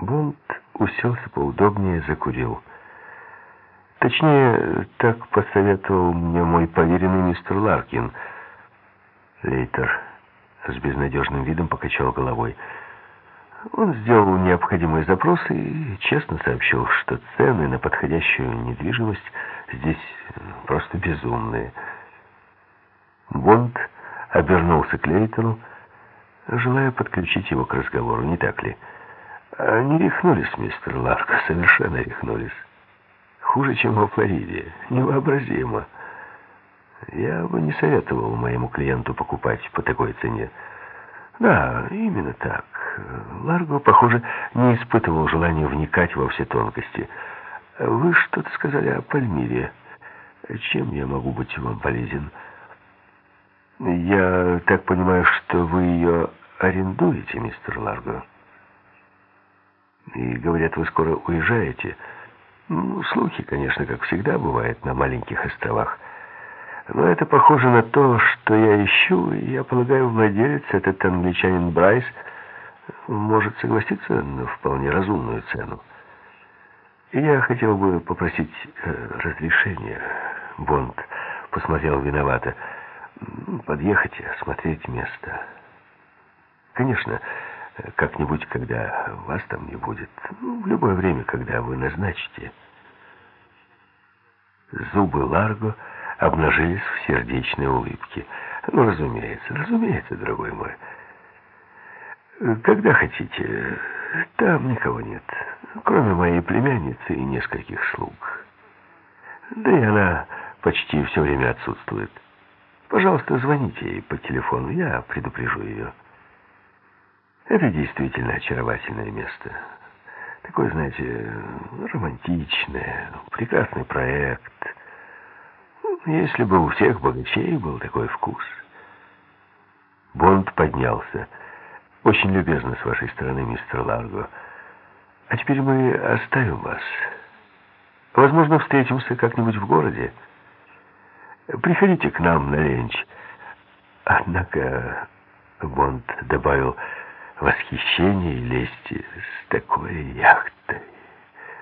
Бонд уселся поудобнее, закурил. Точнее, так посоветовал мне мой поверенный мистер Ларкин. Лейтер с безнадежным видом покачал головой. Он сделал необходимые запросы и честно сообщил, что цены на подходящую недвижимость здесь просто безумные. Бонд обернулся к Лейтеру, желая подключить его к разговору, не так ли? Они рехнулись, мистер Ларко, совершенно рехнулись. Хуже, чем во Флориде. Невообразимо. Я бы не советовал моему клиенту покупать по такой цене. Да, именно так. Ларго, похоже, не испытывал желания вникать во все тонкости. Вы что-то сказали о Пальмире. Чем я могу быть вам полезен? Я так понимаю, что вы ее арендуете, мистер Ларго? И, говорят, вы скоро уезжаете. Ну, слухи, конечно, как всегда бывает на маленьких островах. Но это похоже на то, что я ищу, я полагаю, владелец, этот англичанин Брайс, может согласиться на вполне разумную цену. И я хотел бы попросить э, разрешения. Бонд посмотрел виновато. Подъехать осмотреть место. Конечно, как-нибудь, когда вас там не будет. Ну, в любое время, когда вы назначите. Зубы Ларго обнажились в сердечной улыбке. Ну, разумеется, разумеется, дорогой мой. Когда хотите. Там никого нет, кроме моей племянницы и нескольких слуг. Да и она почти все время отсутствует. Пожалуйста, звоните ей по телефону, я предупрежу ее. Это действительно очаровательное место. Такое, знаете, романтичное, прекрасный проект. Если бы у всех богачей был такой вкус. Бонд поднялся. Очень любезно с вашей стороны, мистер Ларго. А теперь мы оставим вас. Возможно, встретимся как-нибудь в городе. Приходите к нам на ленч. Однако, Бонд добавил восхищение и лести с такой яхтой,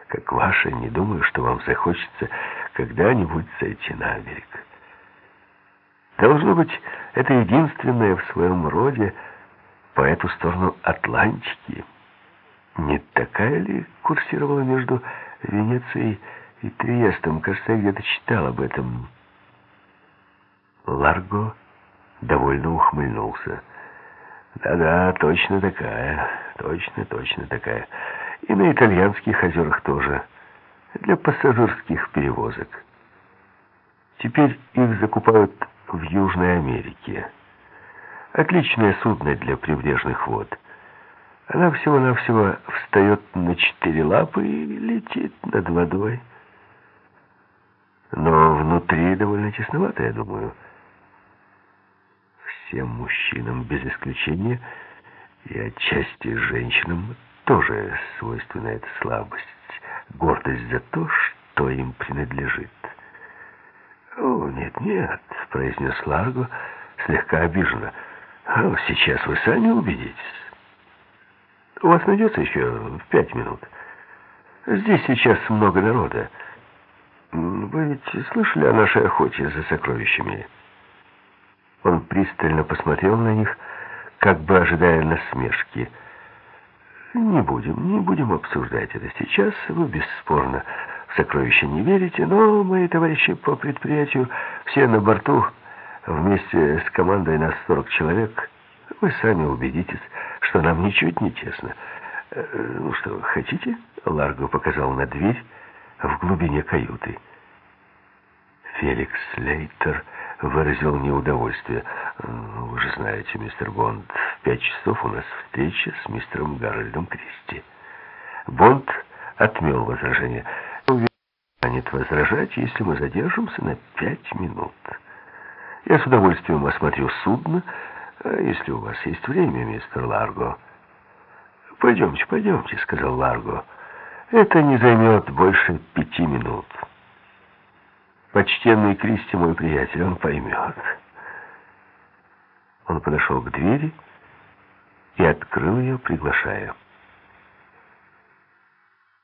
как ваша, не думаю, что вам захочется когда-нибудь сойти на берег. Должно быть, это единственное в своем роде по эту сторону Атлантики. Не такая ли курсировала между Венецией и Триестом? Кажется, я где-то читал об этом. Ларго довольно ухмыльнулся. Да-да, точно такая. Точно, точно такая. И на итальянских озерах тоже. Для пассажирских перевозок. Теперь их закупают в Южной Америке. Отличное судно для прибрежных вод. Она всего-навсего встает на четыре лапы и летит над водой. Но внутри довольно тесновато, я думаю всем мужчинам без исключения и отчасти женщинам тоже свойственна эта слабость, гордость за то, что им принадлежит. «О, нет-нет», — произнес Ларго слегка обиженно. «А сейчас вы сами убедитесь. У вас найдется еще в пять минут. Здесь сейчас много народа. Вы ведь слышали о нашей охоте за сокровищами?» Он пристально посмотрел на них, как бы ожидая насмешки. «Не будем, не будем обсуждать это сейчас. Вы бесспорно в сокровища не верите, но мои товарищи по предприятию все на борту, вместе с командой нас 40 человек. Вы сами убедитесь, что нам ничуть не тесно. Э, ну что, хотите?» Ларго показал на дверь в глубине каюты. Феликс Лейтер выразил неудовольствие. «Вы же знаете, мистер Бонд, в пять часов у нас встреча с мистером Гарольдом Кристи». Бонд отмел возражение. «Станет возражать, если мы задержимся на пять минут. Я с удовольствием осмотрю судно, а если у вас есть время, мистер Ларго». «Пойдемте, пойдемте», — сказал Ларго. «Это не займет больше пяти минут». Почтенный Кристи, мой приятель, он поймет. Он подошел к двери и открыл ее, приглашая.